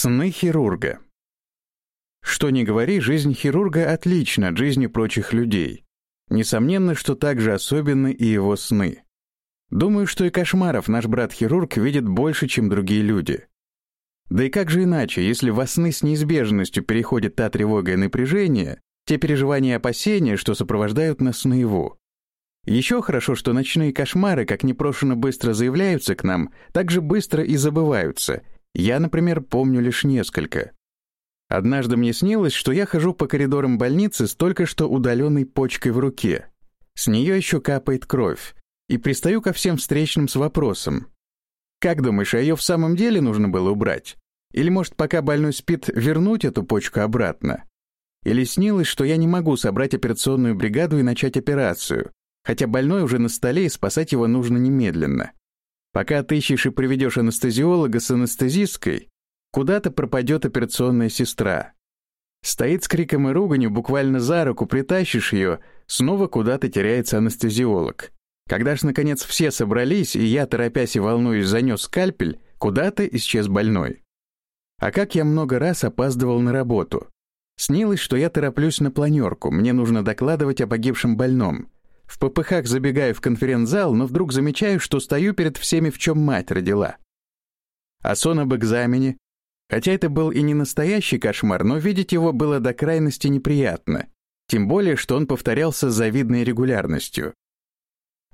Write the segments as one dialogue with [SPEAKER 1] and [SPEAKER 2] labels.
[SPEAKER 1] Сны хирурга. Что ни говори, жизнь хирурга отлична от жизни прочих людей. Несомненно, что также особенны и его сны. Думаю, что и кошмаров наш брат-хирург видит больше, чем другие люди. Да и как же иначе, если во сны с неизбежностью переходит та тревога и напряжение, те переживания и опасения, что сопровождают нас наяву. Еще хорошо, что ночные кошмары, как непрошено быстро заявляются к нам, так же быстро и забываются, я, например, помню лишь несколько. Однажды мне снилось, что я хожу по коридорам больницы с только что удаленной почкой в руке. С нее еще капает кровь. И пристаю ко всем встречным с вопросом. Как думаешь, а ее в самом деле нужно было убрать? Или, может, пока больной спит, вернуть эту почку обратно? Или снилось, что я не могу собрать операционную бригаду и начать операцию, хотя больной уже на столе и спасать его нужно немедленно? Пока отыщешь и приведешь анестезиолога с анестезисткой, куда-то пропадет операционная сестра. Стоит с криком и руганью, буквально за руку притащишь ее, снова куда-то теряется анестезиолог. Когда ж, наконец, все собрались, и я, торопясь и волнуюсь, занес скальпель, куда-то исчез больной. А как я много раз опаздывал на работу. Снилось, что я тороплюсь на планерку, мне нужно докладывать о погибшем больном. В попыхах забегаю в конференц-зал, но вдруг замечаю, что стою перед всеми, в чем мать родила. А сон об экзамене? Хотя это был и не настоящий кошмар, но видеть его было до крайности неприятно. Тем более, что он повторялся с завидной регулярностью.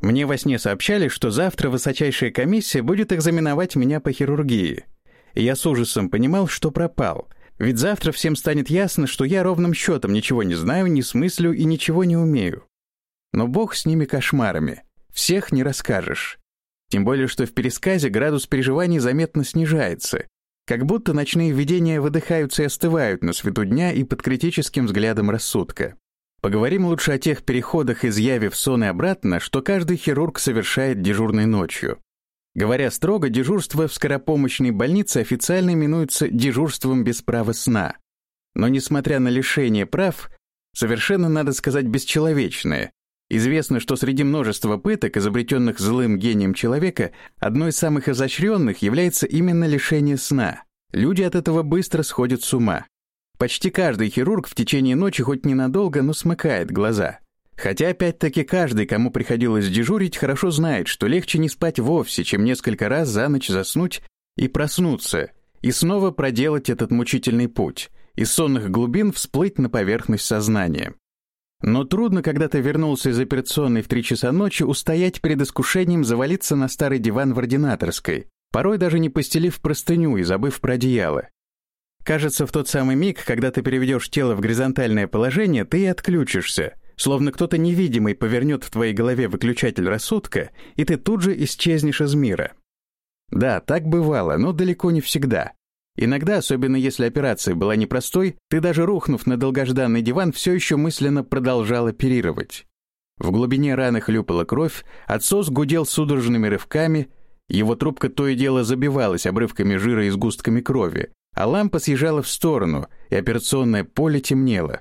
[SPEAKER 1] Мне во сне сообщали, что завтра высочайшая комиссия будет экзаменовать меня по хирургии. И я с ужасом понимал, что пропал. Ведь завтра всем станет ясно, что я ровным счетом ничего не знаю, не смыслю и ничего не умею. Но бог с ними кошмарами. Всех не расскажешь. Тем более, что в пересказе градус переживаний заметно снижается. Как будто ночные видения выдыхаются и остывают на свету дня и под критическим взглядом рассудка. Поговорим лучше о тех переходах из яви в сон и обратно, что каждый хирург совершает дежурной ночью. Говоря строго, дежурство в скоропомощной больнице официально именуется дежурством без права сна. Но несмотря на лишение прав, совершенно, надо сказать, бесчеловечное, Известно, что среди множества пыток, изобретенных злым гением человека, одной из самых изощренных является именно лишение сна. Люди от этого быстро сходят с ума. Почти каждый хирург в течение ночи хоть ненадолго, но смыкает глаза. Хотя, опять-таки, каждый, кому приходилось дежурить, хорошо знает, что легче не спать вовсе, чем несколько раз за ночь заснуть и проснуться, и снова проделать этот мучительный путь, из сонных глубин всплыть на поверхность сознания. Но трудно, когда ты вернулся из операционной в три часа ночи, устоять перед искушением завалиться на старый диван в ординаторской, порой даже не постелив простыню и забыв про одеяло. Кажется, в тот самый миг, когда ты переведешь тело в горизонтальное положение, ты и отключишься, словно кто-то невидимый повернет в твоей голове выключатель рассудка, и ты тут же исчезнешь из мира. Да, так бывало, но далеко не всегда. Иногда, особенно если операция была непростой, ты даже рухнув на долгожданный диван, все еще мысленно продолжал оперировать. В глубине раны хлюпала кровь, отсос гудел судорожными рывками, его трубка то и дело забивалась обрывками жира и сгустками крови, а лампа съезжала в сторону, и операционное поле темнело.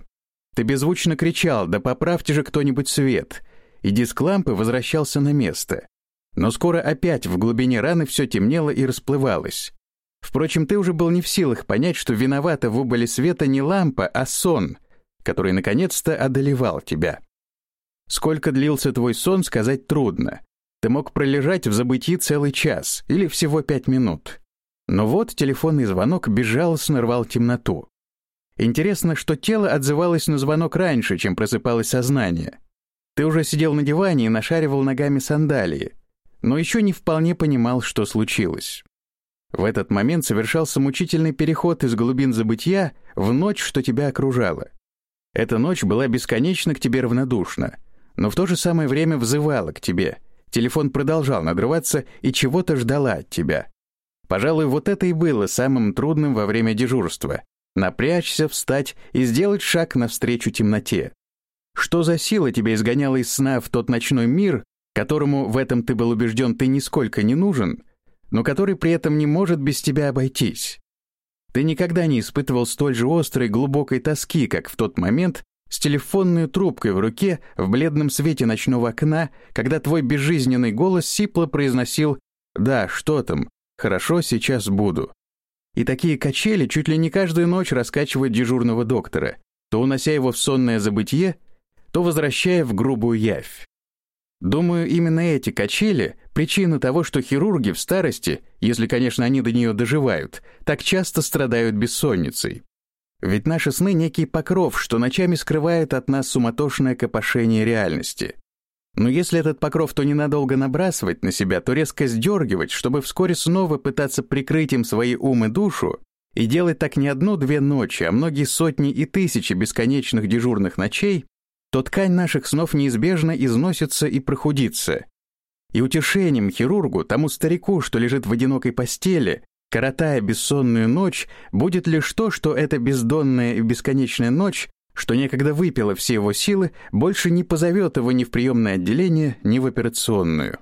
[SPEAKER 1] Ты беззвучно кричал «Да поправьте же кто-нибудь свет!» и диск лампы возвращался на место. Но скоро опять в глубине раны все темнело и расплывалось. Впрочем, ты уже был не в силах понять, что виновата в убыли света не лампа, а сон, который наконец-то одолевал тебя. Сколько длился твой сон, сказать трудно. Ты мог пролежать в забытии целый час или всего пять минут. Но вот телефонный звонок безжалостно рвал темноту. Интересно, что тело отзывалось на звонок раньше, чем просыпалось сознание. Ты уже сидел на диване и нашаривал ногами сандалии, но еще не вполне понимал, что случилось. В этот момент совершался мучительный переход из глубин забытия в ночь, что тебя окружала. Эта ночь была бесконечно к тебе равнодушна, но в то же самое время взывала к тебе. Телефон продолжал надрываться и чего-то ждала от тебя. Пожалуй, вот это и было самым трудным во время дежурства. Напрячься, встать и сделать шаг навстречу темноте. Что за сила тебя изгоняла из сна в тот ночной мир, которому в этом ты был убежден ты нисколько не нужен, но который при этом не может без тебя обойтись. Ты никогда не испытывал столь же острой глубокой тоски, как в тот момент с телефонной трубкой в руке в бледном свете ночного окна, когда твой безжизненный голос сипло произносил «Да, что там? Хорошо, сейчас буду». И такие качели чуть ли не каждую ночь раскачивают дежурного доктора, то унося его в сонное забытье, то возвращая в грубую явь. Думаю, именно эти качели — причина того, что хирурги в старости, если, конечно, они до нее доживают, так часто страдают бессонницей. Ведь наши сны — некий покров, что ночами скрывает от нас суматошное копошение реальности. Но если этот покров то ненадолго набрасывать на себя, то резко сдергивать, чтобы вскоре снова пытаться прикрыть им свои ум и душу, и делать так не одну-две ночи, а многие сотни и тысячи бесконечных дежурных ночей, то ткань наших снов неизбежно износится и прохудится. И утешением хирургу, тому старику, что лежит в одинокой постели, коротая бессонную ночь, будет лишь то, что эта бездонная и бесконечная ночь что некогда выпила все его силы, больше не позовет его ни в приемное отделение, ни в операционную.